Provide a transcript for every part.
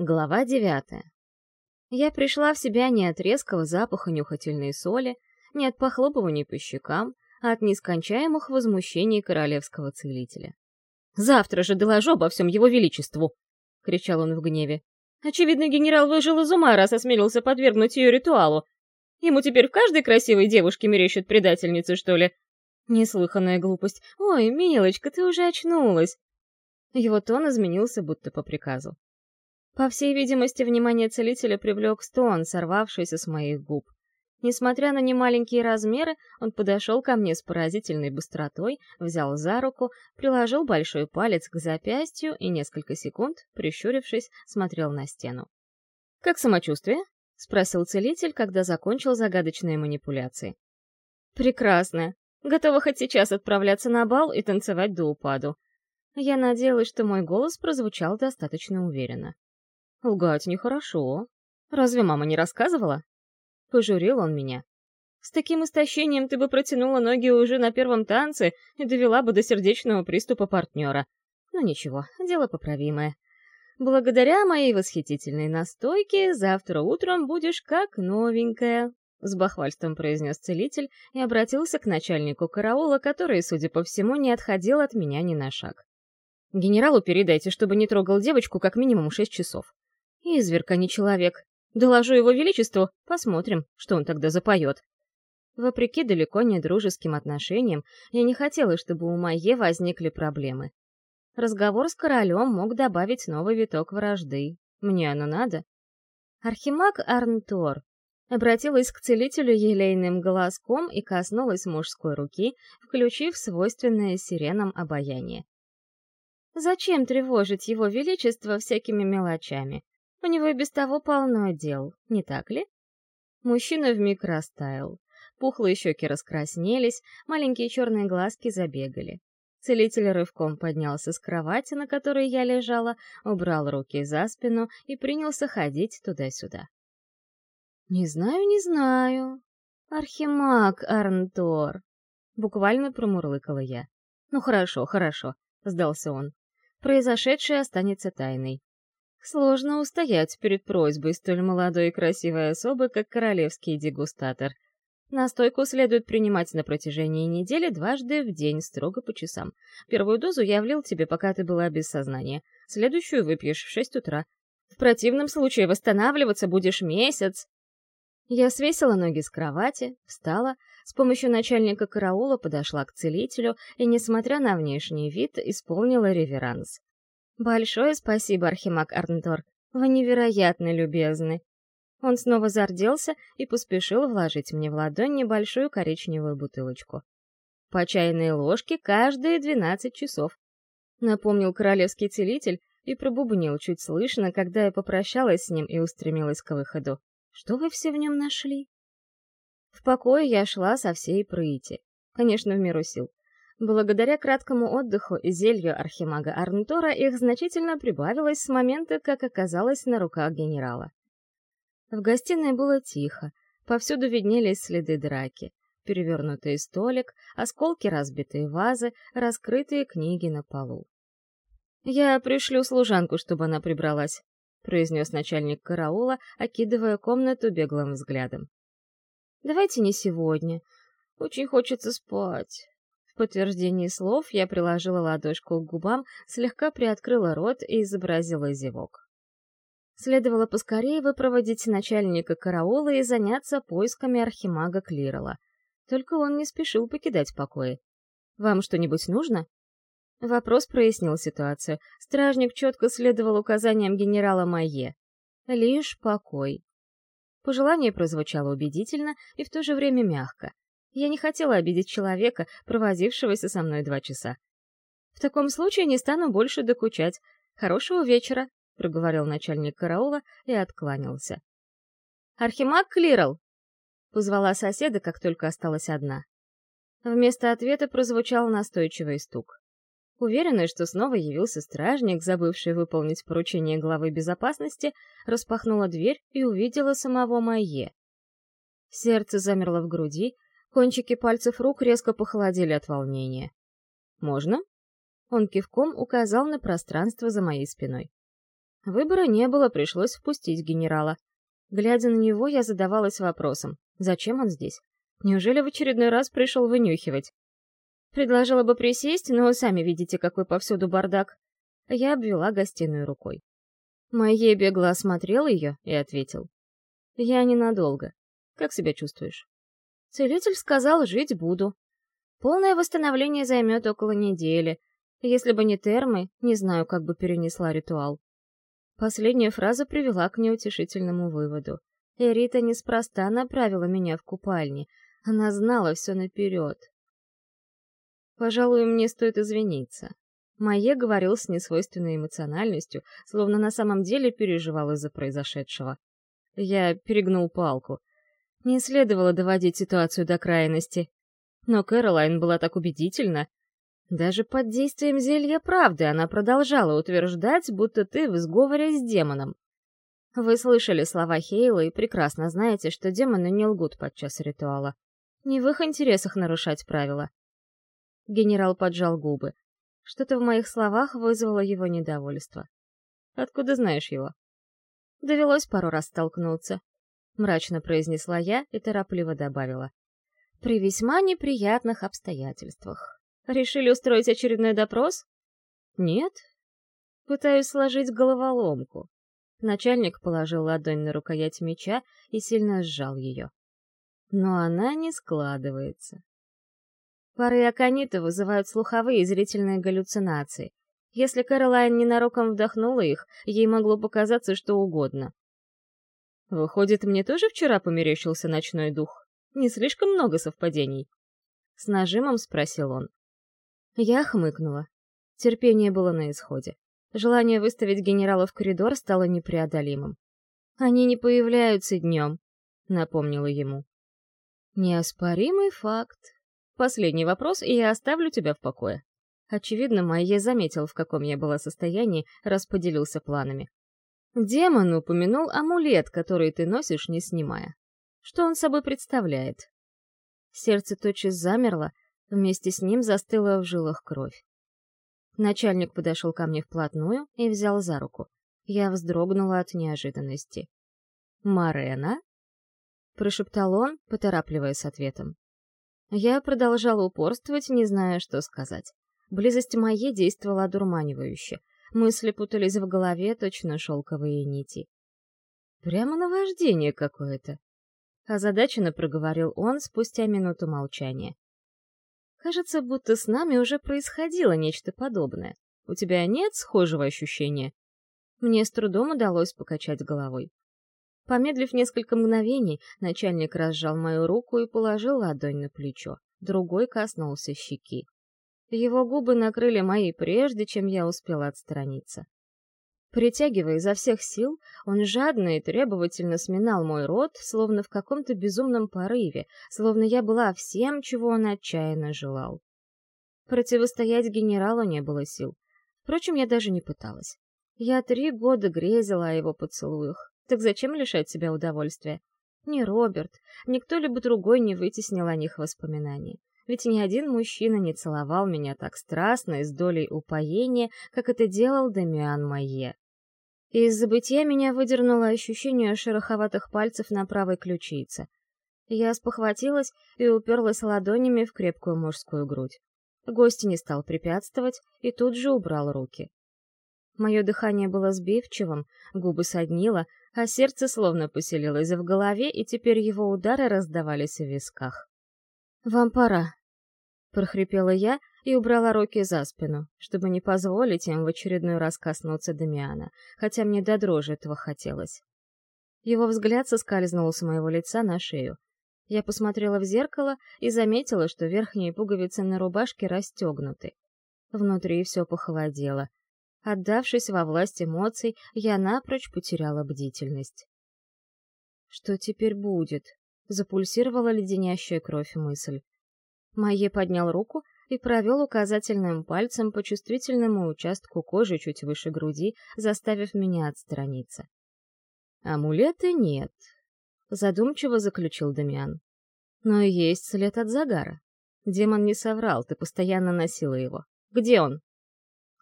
Глава девятая. Я пришла в себя не от резкого запаха нюхательной соли, не от похлопываний по щекам, а от нескончаемых возмущений королевского целителя. «Завтра же доложу обо всем его величеству!» — кричал он в гневе. «Очевидно, генерал выжил из ума, раз осмелился подвергнуть ее ритуалу. Ему теперь в каждой красивой девушке мерещат предательницы, что ли? Неслыханная глупость. Ой, милочка, ты уже очнулась!» Его тон изменился будто по приказу. По всей видимости, внимание целителя привлек стон, сорвавшийся с моих губ. Несмотря на немаленькие размеры, он подошел ко мне с поразительной быстротой, взял за руку, приложил большой палец к запястью и несколько секунд, прищурившись, смотрел на стену. «Как самочувствие?» — спросил целитель, когда закончил загадочные манипуляции. «Прекрасно. Готова хоть сейчас отправляться на бал и танцевать до упаду». Я надеялась, что мой голос прозвучал достаточно уверенно. Лгать нехорошо. Разве мама не рассказывала? Пожурил он меня. С таким истощением ты бы протянула ноги уже на первом танце и довела бы до сердечного приступа партнера. Но ничего, дело поправимое. Благодаря моей восхитительной настойке завтра утром будешь как новенькая. С бахвальством произнес целитель и обратился к начальнику караула, который, судя по всему, не отходил от меня ни на шаг. Генералу передайте, чтобы не трогал девочку как минимум шесть часов. Изверг, а не человек. Доложу его величеству, посмотрим, что он тогда запоет. Вопреки далеко не дружеским отношениям, я не хотела, чтобы у Майе возникли проблемы. Разговор с королем мог добавить новый виток вражды. Мне оно надо. Архимаг Арнтор обратилась к целителю елейным голоском и коснулась мужской руки, включив свойственное сиренам обаяние. Зачем тревожить его величество всякими мелочами? У него и без того полно дел, не так ли? Мужчина вмиг растаял. Пухлые щеки раскраснелись, маленькие черные глазки забегали. Целитель рывком поднялся с кровати, на которой я лежала, убрал руки за спину и принялся ходить туда-сюда. «Не знаю, не знаю. Архимаг Арнтор!» Буквально промурлыкала я. «Ну хорошо, хорошо», — сдался он. «Произошедшее останется тайной. Сложно устоять перед просьбой столь молодой и красивой особы, как королевский дегустатор. Настойку следует принимать на протяжении недели дважды в день, строго по часам. Первую дозу я влил тебе, пока ты была без сознания. Следующую выпьешь в шесть утра. В противном случае восстанавливаться будешь месяц. Я свесила ноги с кровати, встала, с помощью начальника караула подошла к целителю и, несмотря на внешний вид, исполнила реверанс. «Большое спасибо, Архимаг Арнтор. Вы невероятно любезны». Он снова зарделся и поспешил вложить мне в ладонь небольшую коричневую бутылочку. «По чайной ложке каждые двенадцать часов», — напомнил королевский целитель и пробубнил чуть слышно, когда я попрощалась с ним и устремилась к выходу. «Что вы все в нем нашли?» В покое я шла со всей прыти. Конечно, в меру сил. Благодаря краткому отдыху и зелью архимага Арнтора их значительно прибавилось с момента, как оказалось на руках генерала. В гостиной было тихо, повсюду виднелись следы драки, перевернутый столик, осколки разбитой вазы, раскрытые книги на полу. «Я пришлю служанку, чтобы она прибралась», — произнес начальник караула, окидывая комнату беглым взглядом. «Давайте не сегодня. Очень хочется спать» подтверждении слов я приложила ладошку к губам, слегка приоткрыла рот и изобразила зевок. Следовало поскорее выпроводить начальника караула и заняться поисками архимага Клирола. Только он не спешил покидать покои. «Вам что-нибудь нужно?» Вопрос прояснил ситуацию. Стражник четко следовал указаниям генерала Майе. «Лишь покой». Пожелание прозвучало убедительно и в то же время мягко. Я не хотела обидеть человека, провозившегося со мной два часа. «В таком случае не стану больше докучать. Хорошего вечера», — проговорил начальник караула и откланялся. «Архимаг Клирал!» — позвала соседа, как только осталась одна. Вместо ответа прозвучал настойчивый стук. Уверенная, что снова явился стражник, забывший выполнить поручение главы безопасности, распахнула дверь и увидела самого Майе. Сердце замерло в груди, Кончики пальцев рук резко похолодели от волнения. «Можно?» Он кивком указал на пространство за моей спиной. Выбора не было, пришлось впустить генерала. Глядя на него, я задавалась вопросом, зачем он здесь? Неужели в очередной раз пришел вынюхивать? Предложила бы присесть, но сами видите, какой повсюду бардак. Я обвела гостиную рукой. Майе бегло осмотрел ее и ответил. «Я ненадолго. Как себя чувствуешь?» Целитель сказал, жить буду. Полное восстановление займет около недели. Если бы не термы, не знаю, как бы перенесла ритуал. Последняя фраза привела к неутешительному выводу. Эрита неспроста направила меня в купальни. Она знала все наперед. Пожалуй, мне стоит извиниться. Майе говорил с несвойственной эмоциональностью, словно на самом деле переживал из-за произошедшего. Я перегнул палку. Не следовало доводить ситуацию до крайности. Но Кэролайн была так убедительна. Даже под действием зелья правды она продолжала утверждать, будто ты в сговоре с демоном. Вы слышали слова Хейла и прекрасно знаете, что демоны не лгут подчас ритуала. Не в их интересах нарушать правила. Генерал поджал губы. Что-то в моих словах вызвало его недовольство. «Откуда знаешь его?» «Довелось пару раз столкнуться», — мрачно произнесла я и торопливо добавила. «При весьма неприятных обстоятельствах. Решили устроить очередной допрос?» «Нет. Пытаюсь сложить головоломку». Начальник положил ладонь на рукоять меча и сильно сжал ее. Но она не складывается. Пары аконита вызывают слуховые и зрительные галлюцинации. Если Кэролайн ненароком вдохнула их, ей могло показаться что угодно. Выходит, мне тоже вчера померещился ночной дух? Не слишком много совпадений? С нажимом спросил он. Я хмыкнула. Терпение было на исходе. Желание выставить генерала в коридор стало непреодолимым. «Они не появляются днем», — напомнила ему. «Неоспоримый факт», Последний вопрос, и я оставлю тебя в покое. Очевидно, Майе заметил, в каком я была состоянии, расподелился планами. Демон упомянул амулет, который ты носишь, не снимая. Что он собой представляет? Сердце тотчас замерло, вместе с ним застыла в жилах кровь. Начальник подошел ко мне вплотную и взял за руку. Я вздрогнула от неожиданности. «Марена?» — прошептал он, поторапливая с ответом. Я продолжала упорствовать, не зная, что сказать. Близость моей действовала одурманивающе. Мысли путались в голове, точно шелковые нити. Прямо наваждение какое-то. Озадаченно проговорил он спустя минуту молчания. Кажется, будто с нами уже происходило нечто подобное. У тебя нет схожего ощущения? Мне с трудом удалось покачать головой. Помедлив несколько мгновений, начальник разжал мою руку и положил ладонь на плечо. Другой коснулся щеки. Его губы накрыли мои прежде, чем я успела отстраниться. Притягивая изо всех сил, он жадно и требовательно сминал мой рот, словно в каком-то безумном порыве, словно я была всем, чего он отчаянно желал. Противостоять генералу не было сил. Впрочем, я даже не пыталась. Я три года грезила о его поцелуях, так зачем лишать себя удовольствия? Ни Роберт, ни кто-либо другой не вытеснил о них воспоминаний. Ведь ни один мужчина не целовал меня так страстно и с долей упоения, как это делал Дамиан Майе. Из забытия меня выдернуло ощущение шероховатых пальцев на правой ключице. Я спохватилась и уперлась ладонями в крепкую мужскую грудь. Гость не стал препятствовать и тут же убрал руки. Мое дыхание было сбивчивым, губы соднило, а сердце словно поселилось в голове, и теперь его удары раздавались в висках. «Вам пора», — прохрипела я и убрала руки за спину, чтобы не позволить им в очередной раз коснуться Дамиана, хотя мне до дрожи этого хотелось. Его взгляд соскользнул с моего лица на шею. Я посмотрела в зеркало и заметила, что верхние пуговицы на рубашке расстегнуты. Внутри все похолодело, Отдавшись во власть эмоций, я напрочь потеряла бдительность. «Что теперь будет?» — запульсировала леденящая кровь мысль. Майе поднял руку и провел указательным пальцем по чувствительному участку кожи чуть выше груди, заставив меня отстраниться. «Амулета нет», — задумчиво заключил Дамиан. «Но есть след от загара. Демон не соврал, ты постоянно носила его. Где он?»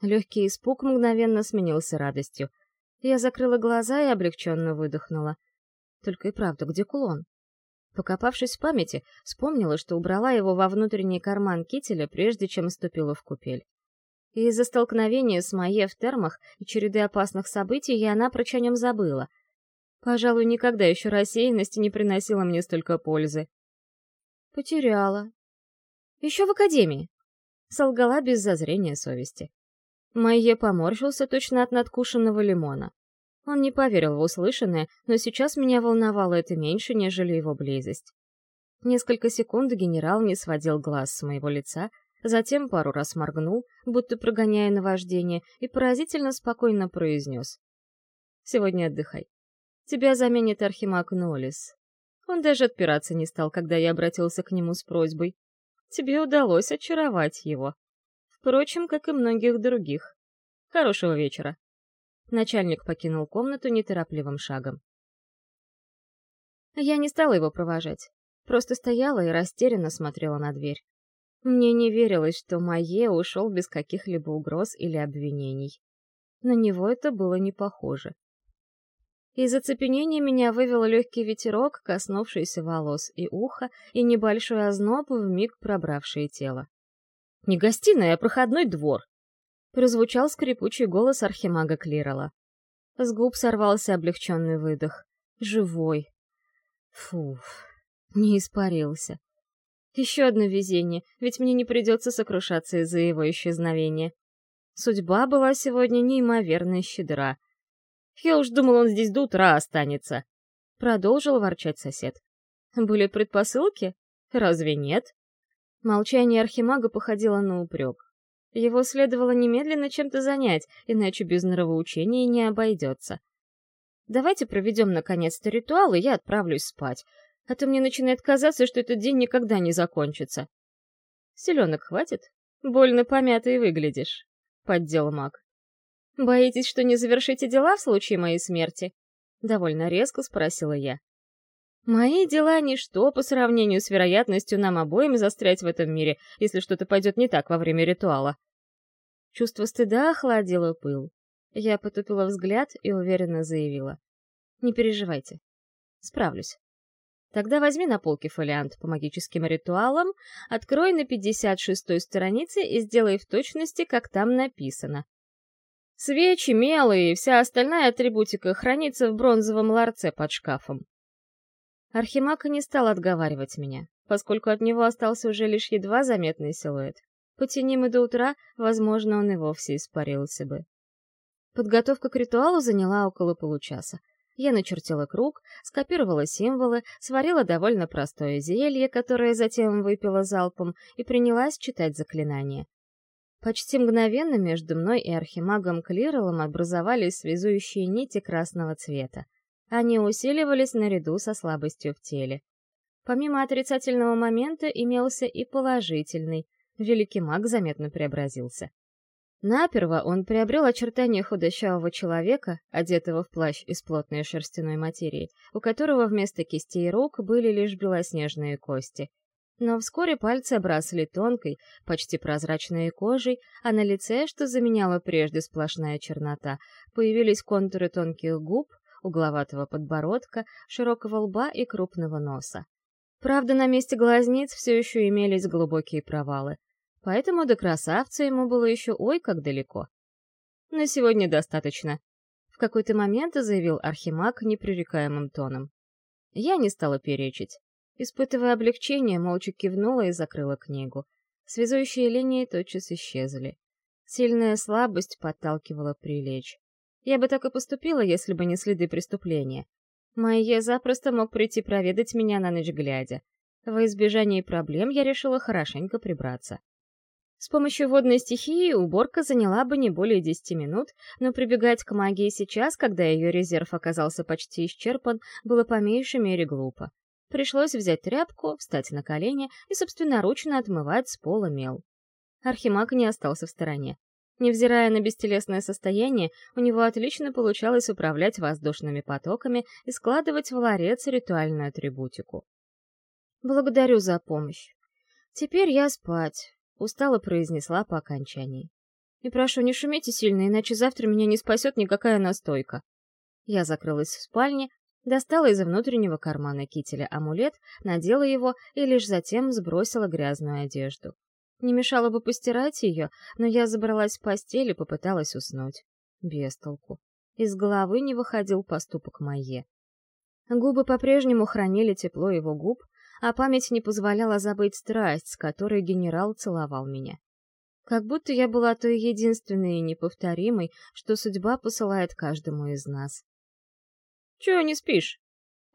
Легкий испуг мгновенно сменился радостью. Я закрыла глаза и облегченно выдохнула. Только и правда, где кулон? Покопавшись в памяти, вспомнила, что убрала его во внутренний карман кителя, прежде чем ступила в купель. И из-за столкновения с Майе в термах и череды опасных событий я напрочь о нем забыла. Пожалуй, никогда еще рассеянность не приносила мне столько пользы. Потеряла. Еще в академии. Солгала без зазрения совести. Майе поморщился точно от надкушенного лимона. Он не поверил в услышанное, но сейчас меня волновало это меньше, нежели его близость. Несколько секунд генерал не сводил глаз с моего лица, затем пару раз моргнул, будто прогоняя наваждение, и поразительно спокойно произнес. «Сегодня отдыхай. Тебя заменит Архимаг Нолис. Он даже отпираться не стал, когда я обратился к нему с просьбой. Тебе удалось очаровать его. Впрочем, как и многих других. Хорошего вечера». Начальник покинул комнату неторопливым шагом. Я не стала его провожать. Просто стояла и растерянно смотрела на дверь. Мне не верилось, что Майе ушел без каких-либо угроз или обвинений. На него это было не похоже. Из оцепенения меня вывел легкий ветерок, коснувшийся волос и уха, и небольшой озноб, вмиг пробравшее тело. «Не гостиная, а проходной двор!» Прозвучал скрипучий голос архимага Клирала. С губ сорвался облегченный выдох. Живой. Фу, не испарился. Еще одно везение, ведь мне не придется сокрушаться из-за его исчезновения. Судьба была сегодня неимоверно щедра. Я уж думал, он здесь до утра останется. Продолжил ворчать сосед. Были предпосылки? Разве нет? Молчание архимага походило на упрек. Его следовало немедленно чем-то занять, иначе без нравоучения не обойдется. Давайте проведем наконец-то ритуал, и я отправлюсь спать. А то мне начинает казаться, что этот день никогда не закончится. Селенок хватит? Больно помятый выглядишь, — поддел маг. Боитесь, что не завершите дела в случае моей смерти? Довольно резко спросила я. Мои дела — ничто по сравнению с вероятностью нам обоим застрять в этом мире, если что-то пойдет не так во время ритуала. Чувство стыда охладило пыл. Я потупила взгляд и уверенно заявила. «Не переживайте. Справлюсь. Тогда возьми на полке фолиант по магическим ритуалам, открой на 56-й странице и сделай в точности, как там написано. Свечи, мелы и вся остальная атрибутика хранится в бронзовом ларце под шкафом. Архимаг не стал отговаривать меня, поскольку от него остался уже лишь едва заметный силуэт. Потяни мы до утра, возможно, он и вовсе испарился бы. Подготовка к ритуалу заняла около получаса. Я начертила круг, скопировала символы, сварила довольно простое зелье, которое затем выпила залпом, и принялась читать заклинания. Почти мгновенно между мной и архимагом Клиролом образовались связующие нити красного цвета. Они усиливались наряду со слабостью в теле. Помимо отрицательного момента имелся и положительный, великий маг заметно преобразился. Наперво он приобрел очертания худощавого человека, одетого в плащ из плотной шерстяной материи, у которого вместо кистей рук были лишь белоснежные кости. Но вскоре пальцы обросли тонкой, почти прозрачной кожей, а на лице, что заменяло прежде сплошная чернота, появились контуры тонких губ, угловатого подбородка, широкого лба и крупного носа. Правда, на месте глазниц все еще имелись глубокие провалы поэтому до красавца ему было еще ой как далеко. На сегодня достаточно. В какой-то момент заявил Архимаг непререкаемым тоном. Я не стала перечить. Испытывая облегчение, молча кивнула и закрыла книгу. Связующие линии тотчас исчезли. Сильная слабость подталкивала прилечь. Я бы так и поступила, если бы не следы преступления. Майе запросто мог прийти проведать меня на ночь глядя. Во избежание проблем я решила хорошенько прибраться. С помощью водной стихии уборка заняла бы не более 10 минут, но прибегать к магии сейчас, когда ее резерв оказался почти исчерпан, было по меньшей мере глупо. Пришлось взять тряпку, встать на колени и собственноручно отмывать с пола мел. Архимаг не остался в стороне. Невзирая на бестелесное состояние, у него отлично получалось управлять воздушными потоками и складывать в ларец ритуальную атрибутику. «Благодарю за помощь. Теперь я спать», — устало произнесла по окончании. И прошу, не шумите сильно, иначе завтра меня не спасет никакая настойка. Я закрылась в спальне, достала из внутреннего кармана кителя амулет, надела его и лишь затем сбросила грязную одежду. Не мешало бы постирать ее, но я забралась в постель и попыталась уснуть. Без толку. Из головы не выходил поступок Майе. Губы по-прежнему хранили тепло его губ, а память не позволяла забыть страсть, с которой генерал целовал меня. Как будто я была той единственной и неповторимой, что судьба посылает каждому из нас. «Чего не спишь?»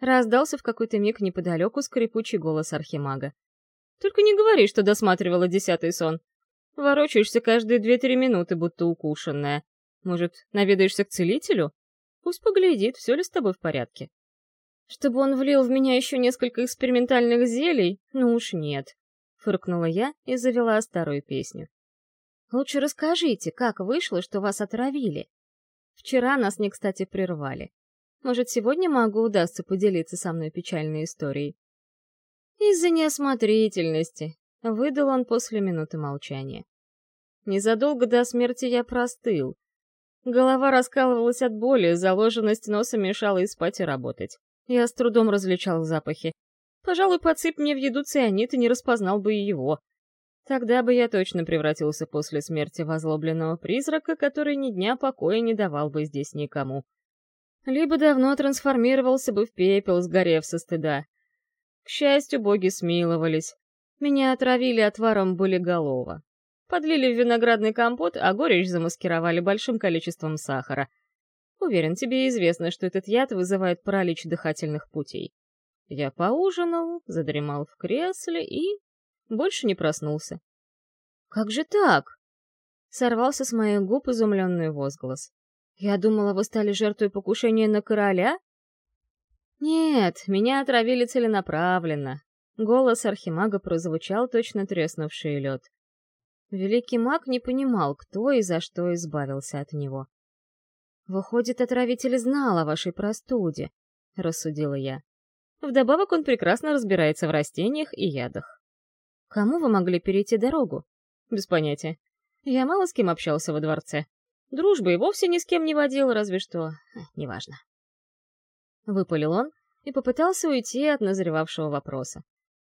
Раздался в какой-то миг неподалеку скрипучий голос архимага. «Только не говори, что досматривала десятый сон. Ворочаешься каждые две-три минуты, будто укушенная. Может, наведаешься к целителю? Пусть поглядит, все ли с тобой в порядке». Чтобы он влил в меня еще несколько экспериментальных зелий? Ну уж нет. Фыркнула я и завела старую песню. Лучше расскажите, как вышло, что вас отравили. Вчера нас не кстати прервали. Может, сегодня могу удастся поделиться со мной печальной историей. Из-за неосмотрительности, выдал он после минуты молчания. Незадолго до смерти я простыл. Голова раскалывалась от боли, заложенность носа мешала и спать, и работать. Я с трудом различал запахи. Пожалуй, подсыпь мне в еду цианид и не распознал бы и его. Тогда бы я точно превратился после смерти в озлобленного призрака, который ни дня покоя не давал бы здесь никому. Либо давно трансформировался бы в пепел, сгорев со стыда. К счастью, боги смиловались. Меня отравили отваром болиголова. Подлили в виноградный компот, а горечь замаскировали большим количеством сахара — Уверен, тебе известно, что этот яд вызывает паралич дыхательных путей. Я поужинал, задремал в кресле и... больше не проснулся. «Как же так?» Сорвался с моих губ изумленный возглас. «Я думала, вы стали жертвой покушения на короля?» «Нет, меня отравили целенаправленно». Голос архимага прозвучал точно треснувший лед. Великий маг не понимал, кто и за что избавился от него. «Выходит, отравитель знал о вашей простуде», — рассудила я. Вдобавок он прекрасно разбирается в растениях и ядах. «Кому вы могли перейти дорогу?» «Без понятия. Я мало с кем общался во дворце. Дружбы и вовсе ни с кем не водил, разве что... Э, неважно». Выпалил он и попытался уйти от назревавшего вопроса.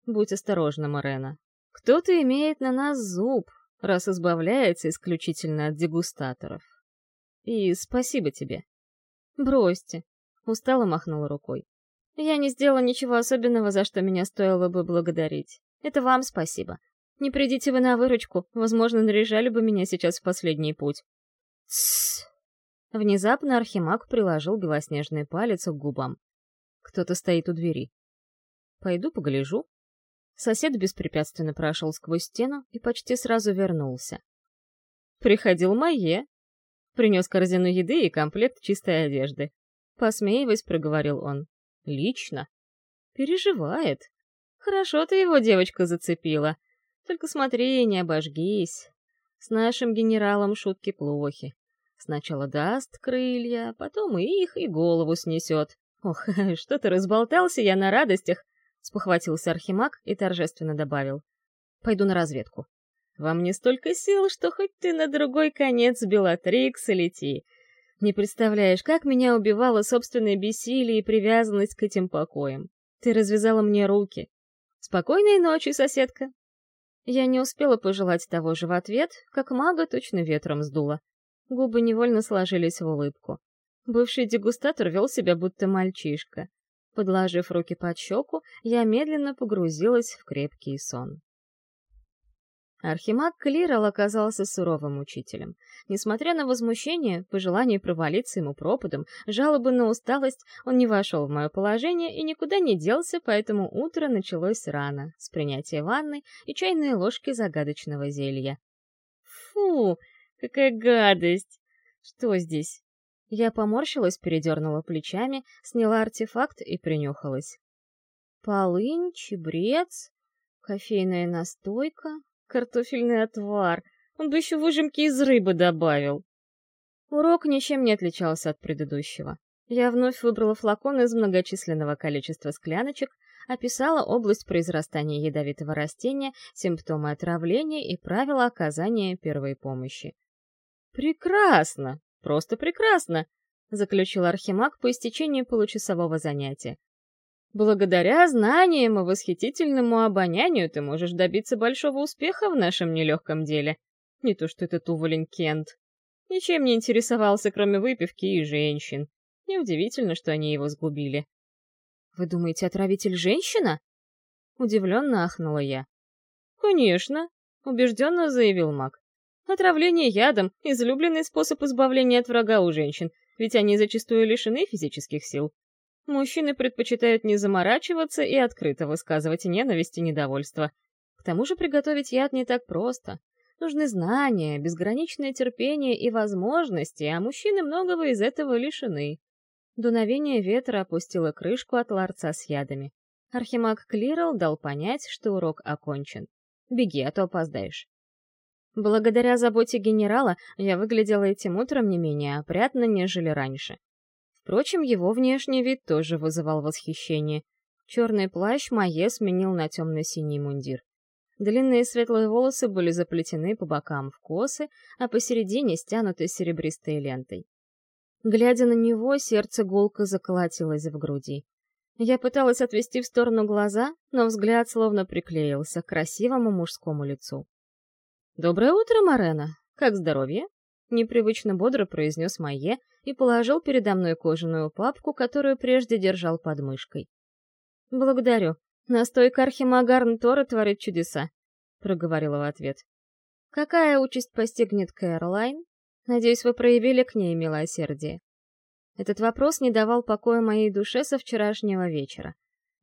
«Будь осторожна, Морена. Кто-то имеет на нас зуб, раз избавляется исключительно от дегустаторов». И спасибо тебе. Бросьте. Устало махнула рукой. Я не сделала ничего особенного, за что меня стоило бы благодарить. Это вам спасибо. Не придите вы на выручку, возможно, наряжали бы меня сейчас в последний путь. Тссс. Внезапно Архимаг приложил белоснежный палец к губам. Кто-то стоит у двери. Пойду погляжу. Сосед беспрепятственно прошел сквозь стену и почти сразу вернулся. Приходил Майе, Принес корзину еды и комплект чистой одежды. Посмеиваясь, проговорил он. Лично? Переживает. Хорошо ты его, девочка, зацепила. Только смотри, не обожгись. С нашим генералом шутки плохи. Сначала даст крылья, потом и их, и голову снесет. Ох, что ты разболтался я на радостях, спохватился Архимаг и торжественно добавил. Пойду на разведку. Во мне столько сил, что хоть ты на другой конец Белатрикса лети. Не представляешь, как меня убивало собственное бессилие и привязанность к этим покоям. Ты развязала мне руки. Спокойной ночи, соседка. Я не успела пожелать того же в ответ, как мага точно ветром сдуло. Губы невольно сложились в улыбку. Бывший дегустатор вел себя будто мальчишка. Подложив руки под щеку, я медленно погрузилась в крепкий сон. Архимаг Клирал оказался суровым учителем. Несмотря на возмущение, пожелание провалиться ему пропадом, жалобы на усталость, он не вошел в мое положение и никуда не делся, поэтому утро началось рано, с принятия ванны и чайной ложки загадочного зелья. Фу, какая гадость! Что здесь? Я поморщилась, передернула плечами, сняла артефакт и принюхалась. Полынь, чебрец, кофейная настойка, Картофельный отвар. Он бы еще выжимки из рыбы добавил. Урок ничем не отличался от предыдущего. Я вновь выбрала флакон из многочисленного количества скляночек, описала область произрастания ядовитого растения, симптомы отравления и правила оказания первой помощи. Прекрасно, просто прекрасно, заключил Архимаг по истечении получасового занятия. Благодаря знаниям и восхитительному обонянию ты можешь добиться большого успеха в нашем нелегком деле. Не то что этот уволень Кент. Ничем не интересовался, кроме выпивки и женщин. Неудивительно, что они его сгубили. «Вы думаете, отравитель женщина?» Удивленно ахнула я. «Конечно», — убежденно заявил маг. «Отравление ядом — излюбленный способ избавления от врага у женщин, ведь они зачастую лишены физических сил. Мужчины предпочитают не заморачиваться и открыто высказывать ненависть и недовольство. К тому же приготовить яд не так просто. Нужны знания, безграничное терпение и возможности, а мужчины многого из этого лишены. Дуновение ветра опустило крышку от ларца с ядами. Архимаг Клирал дал понять, что урок окончен. «Беги, а то опоздаешь». Благодаря заботе генерала я выглядела этим утром не менее опрятно, нежели раньше. Впрочем, его внешний вид тоже вызывал восхищение. Черный плащ Майе сменил на темно-синий мундир. Длинные светлые волосы были заплетены по бокам в косы, а посередине стянуты серебристой лентой. Глядя на него, сердце гулко заколотилось в груди. Я пыталась отвести в сторону глаза, но взгляд словно приклеился к красивому мужскому лицу. «Доброе утро, Марена! Как здоровье?» Непривычно бодро произнес Майе и положил передо мной кожаную папку, которую прежде держал под мышкой. «Благодарю. Настойка Архимагарн Тора творит чудеса», — проговорила в ответ. «Какая участь постигнет Кэролайн? Надеюсь, вы проявили к ней милосердие». Этот вопрос не давал покоя моей душе со вчерашнего вечера.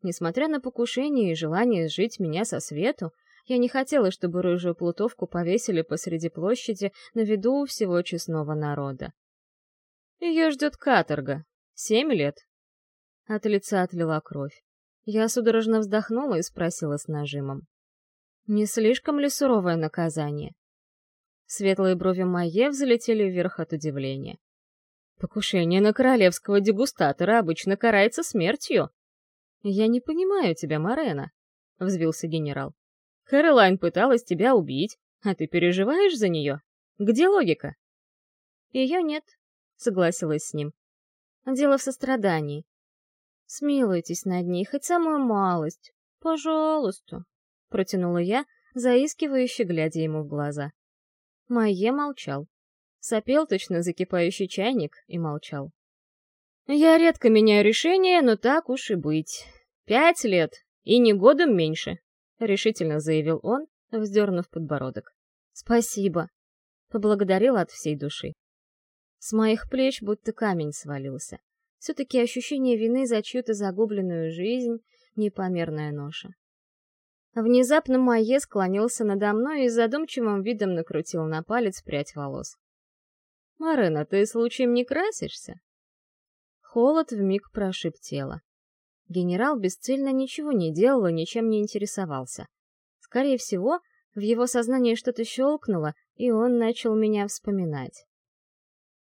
Несмотря на покушение и желание сжить меня со свету, я не хотела, чтобы рыжую плутовку повесили посреди площади на виду у всего честного народа. Ее ждет каторга. Семь лет. От лица отлила кровь. Я судорожно вздохнула и спросила с нажимом. Не слишком ли суровое наказание? Светлые брови Майе взлетели вверх от удивления. Покушение на королевского дегустатора обычно карается смертью. Я не понимаю тебя, Марена, взвился генерал. Кэролайн пыталась тебя убить, а ты переживаешь за нее? Где логика? Ее нет, согласилась с ним. Дело в сострадании. Смилуйтесь над ней, хоть самую малость. Пожалуйста, протянула я, заискивающе глядя ему в глаза. Майе молчал. Сопел точно закипающий чайник и молчал. Я редко меняю решение, но так уж и быть. Пять лет, и не годом меньше решительно заявил он, вздернув подбородок. Спасибо. Поблагодарила от всей души. С моих плеч будто камень свалился. Все-таки ощущение вины за чью-то загубленную жизнь — непомерная ноша. Внезапно Майе склонился надо мной и задумчивым видом накрутил на палец прядь волос. «Марена, ты случаем не красишься?» Холод вмиг прошиб тело. Генерал бесцельно ничего не делал и ничем не интересовался. Скорее всего, в его сознании что-то щелкнуло, и он начал меня вспоминать.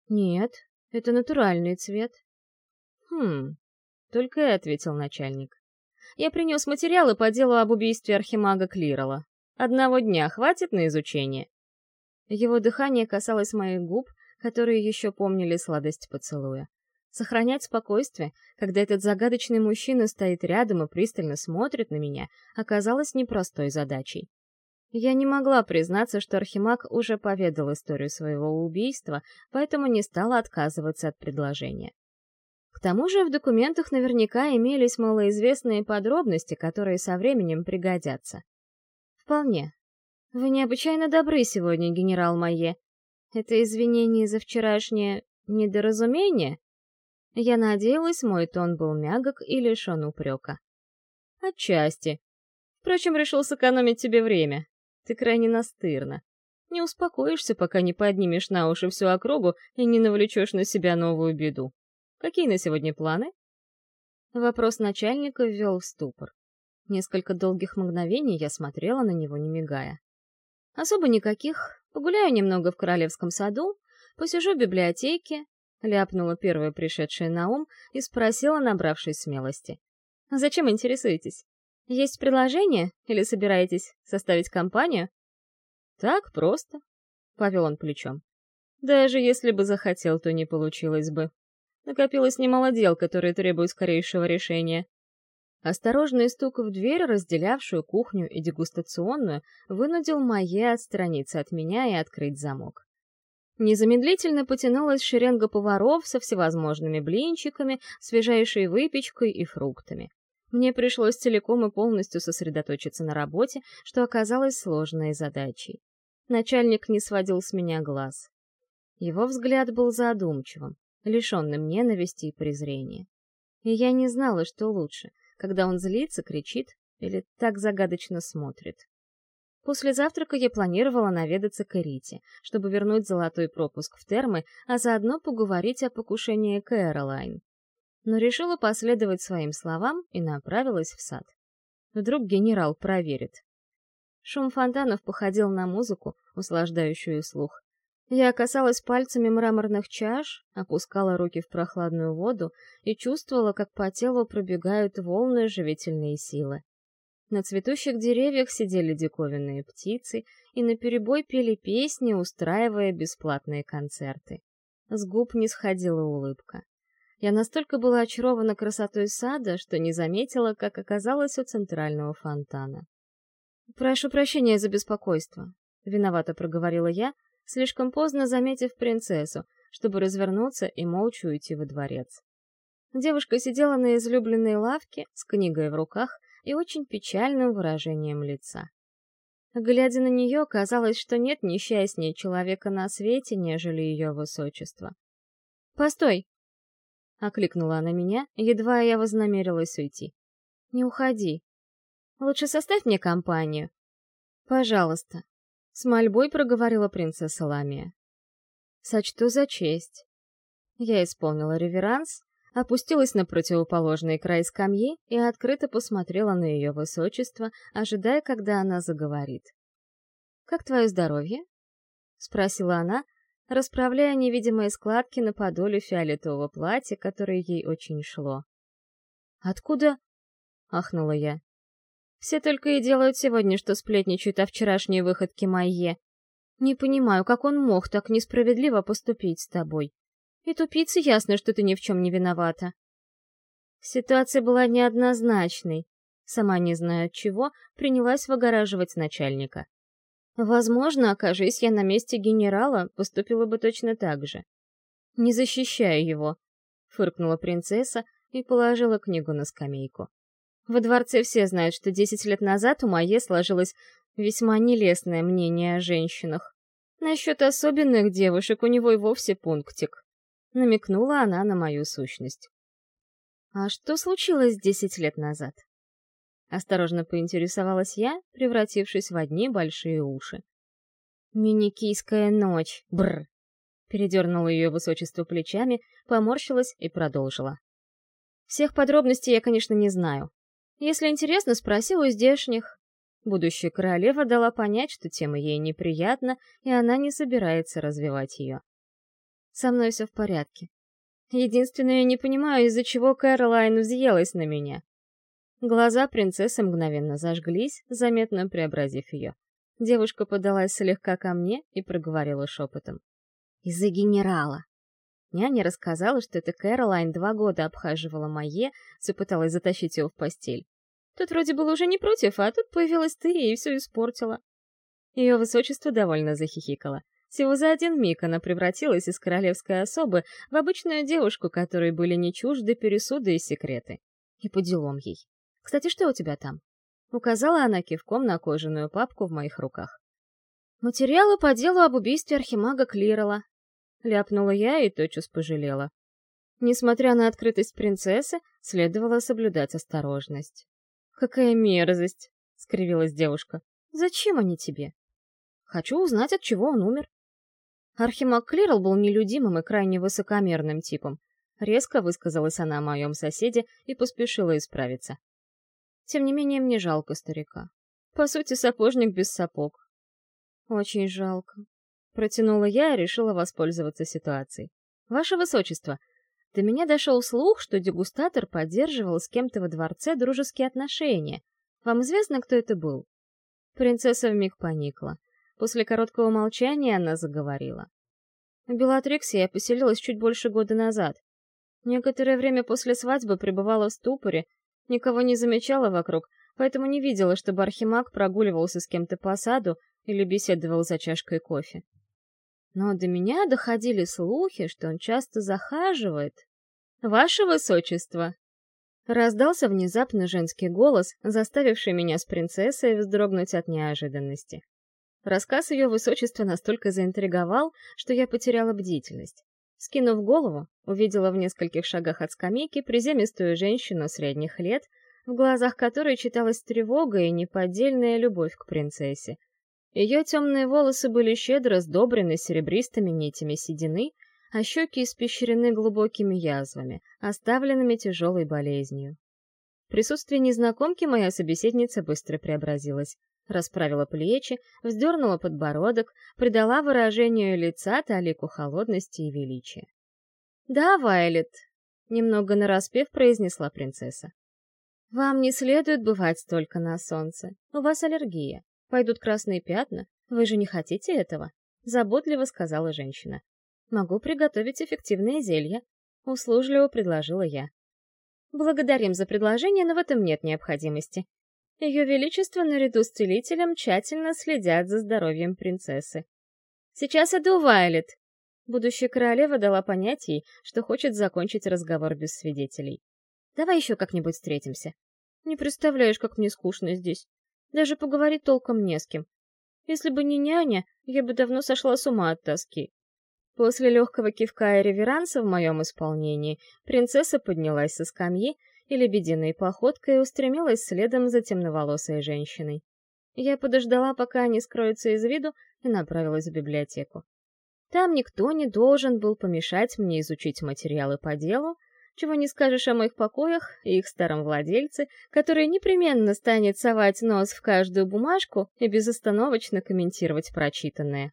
«Нет, это натуральный цвет». «Хм...» — только и ответил начальник. «Я принес материалы по делу об убийстве архимага Клирола. Одного дня хватит на изучение?» Его дыхание касалось моих губ, которые еще помнили сладость поцелуя. Сохранять спокойствие, когда этот загадочный мужчина стоит рядом и пристально смотрит на меня, оказалось непростой задачей. Я не могла признаться, что Архимаг уже поведал историю своего убийства, поэтому не стала отказываться от предложения. К тому же в документах наверняка имелись малоизвестные подробности, которые со временем пригодятся. Вполне. Вы необычайно добры сегодня, генерал Майе. Это извинение за вчерашнее недоразумение? Я надеялась, мой тон был мягок и лишен упрека. Отчасти. Впрочем, решил сэкономить тебе время. Ты крайне настырна. Не успокоишься, пока не поднимешь на уши всю округу и не навлечешь на себя новую беду. Какие на сегодня планы? Вопрос начальника ввел в ступор. Несколько долгих мгновений я смотрела на него, не мигая. Особо никаких. Погуляю немного в королевском саду, посижу в библиотеке, — ляпнула первая пришедшая на ум и спросила, набравшись смелости. «Зачем интересуетесь? Есть предложение или собираетесь составить компанию?» «Так просто», — повел он плечом. Даже если бы захотел, то не получилось бы. Накопилось немало дел, которые требуют скорейшего решения. Осторожный стук в дверь, разделявшую кухню и дегустационную, вынудил Майе отстраниться от меня и открыть замок. Незамедлительно потянулась шеренга поваров со всевозможными блинчиками, свежайшей выпечкой и фруктами. Мне пришлось целиком и полностью сосредоточиться на работе, что оказалось сложной задачей. Начальник не сводил с меня глаз. Его взгляд был задумчивым, лишенным ненависти и презрения. И я не знала, что лучше, когда он злится, кричит или так загадочно смотрит. После завтрака я планировала наведаться к Эрите, чтобы вернуть золотой пропуск в термы, а заодно поговорить о покушении Кэролайн. Но решила последовать своим словам и направилась в сад. Вдруг генерал проверит. Шум фонтанов походил на музыку, услаждающую слух. Я касалась пальцами мраморных чаш, опускала руки в прохладную воду и чувствовала, как по телу пробегают волны живительные силы. На цветущих деревьях сидели диковинные птицы и наперебой пели песни, устраивая бесплатные концерты. С губ не сходила улыбка. Я настолько была очарована красотой сада, что не заметила, как оказалась у центрального фонтана. «Прошу прощения за беспокойство», — виновато проговорила я, слишком поздно заметив принцессу, чтобы развернуться и молча уйти во дворец. Девушка сидела на излюбленной лавке с книгой в руках и очень печальным выражением лица. Глядя на нее, казалось, что нет несчастнее человека на свете, нежели ее высочество. «Постой!» — окликнула она меня, едва я вознамерилась уйти. «Не уходи. Лучше составь мне компанию. Пожалуйста». С мольбой проговорила принцесса Ламия. «Сочту за честь». Я исполнила реверанс, опустилась на противоположный край скамьи и открыто посмотрела на ее высочество, ожидая, когда она заговорит. «Как твое здоровье?» — спросила она, расправляя невидимые складки на подоле фиолетового платья, которое ей очень шло. «Откуда?» — ахнула я. Все только и делают сегодня, что сплетничают о вчерашней выходке Майе. Не понимаю, как он мог так несправедливо поступить с тобой. И тупице ясно, что ты ни в чем не виновата. Ситуация была неоднозначной. Сама не знаю от чего, принялась выгораживать начальника. Возможно, окажись я на месте генерала, поступила бы точно так же. «Не защищаю его», — фыркнула принцесса и положила книгу на скамейку. Во дворце все знают, что десять лет назад у Майе сложилось весьма нелестное мнение о женщинах. Насчет особенных девушек у него и вовсе пунктик. Намекнула она на мою сущность. А что случилось десять лет назад? Осторожно поинтересовалась я, превратившись в одни большие уши. «Миникийская ночь, бр! Передернула ее высочество плечами, поморщилась и продолжила. Всех подробностей я, конечно, не знаю. Если интересно, спроси у здешних. Будущая королева дала понять, что тема ей неприятна, и она не собирается развивать ее. Со мной все в порядке. Единственное, я не понимаю, из-за чего Кэролайн взъелась на меня. Глаза принцессы мгновенно зажглись, заметно преобразив ее. Девушка подалась слегка ко мне и проговорила шепотом. «Из-за генерала. Няня рассказала, что эта Кэролайн два года обхаживала Майе, все пыталась затащить его в постель. Тут вроде было уже не против, а тут появилась ты и все испортила. Ее высочество довольно захихикало. Всего за один миг она превратилась из королевской особы в обычную девушку, которой были не чужды пересуды и секреты. И по делам ей. «Кстати, что у тебя там?» Указала она кивком на кожаную папку в моих руках. «Материалы по делу об убийстве архимага Клирола. Ляпнула я и тотчас пожалела. Несмотря на открытость принцессы, следовало соблюдать осторожность. «Какая мерзость!» — скривилась девушка. «Зачем они тебе?» «Хочу узнать, от чего он умер». Архимаг Клирл был нелюдимым и крайне высокомерным типом. Резко высказалась она о моем соседе и поспешила исправиться. Тем не менее, мне жалко старика. По сути, сапожник без сапог. Очень жалко. Протянула я и решила воспользоваться ситуацией. «Ваше Высочество, до меня дошел слух, что дегустатор поддерживал с кем-то во дворце дружеские отношения. Вам известно, кто это был?» Принцесса вмиг поникла. После короткого молчания она заговорила. В Белатриксе я поселилась чуть больше года назад. Некоторое время после свадьбы пребывала в ступоре, никого не замечала вокруг, поэтому не видела, чтобы Архимаг прогуливался с кем-то по саду или беседовал за чашкой кофе. Но до меня доходили слухи, что он часто захаживает. «Ваше Высочество!» Раздался внезапно женский голос, заставивший меня с принцессой вздрогнуть от неожиданности. Рассказ ее высочества настолько заинтриговал, что я потеряла бдительность. Скинув голову, увидела в нескольких шагах от скамейки приземистую женщину средних лет, в глазах которой читалась тревога и неподдельная любовь к принцессе. Ее темные волосы были щедро сдобрены серебристыми нитями седины, а щеки испещрены глубокими язвами, оставленными тяжелой болезнью. В присутствии незнакомки моя собеседница быстро преобразилась. Расправила плечи, вздернула подбородок, придала выражению лица талику холодности и величия. «Да, Вайлет», — немного нараспев произнесла принцесса. «Вам не следует бывать столько на солнце. У вас аллергия. Пойдут красные пятна. Вы же не хотите этого?» — заботливо сказала женщина. Могу приготовить эффективное зелье, услужливо предложила я. Благодарим за предложение, но в этом нет необходимости. Ее Величество наряду с целителем тщательно следят за здоровьем принцессы. Сейчас иду, Вайлет. Будущая королева дала понять ей, что хочет закончить разговор без свидетелей. Давай еще как-нибудь встретимся. Не представляешь, как мне скучно здесь. Даже поговорить толком не с кем. Если бы не няня, я бы давно сошла с ума от тоски. После легкого кивка и реверанса в моем исполнении принцесса поднялась со скамьи и лебединой походкой устремилась следом за темноволосой женщиной. Я подождала, пока они скроются из виду, и направилась в библиотеку. Там никто не должен был помешать мне изучить материалы по делу, чего не скажешь о моих покоях и их старом владельце, который непременно станет совать нос в каждую бумажку и безостановочно комментировать прочитанное.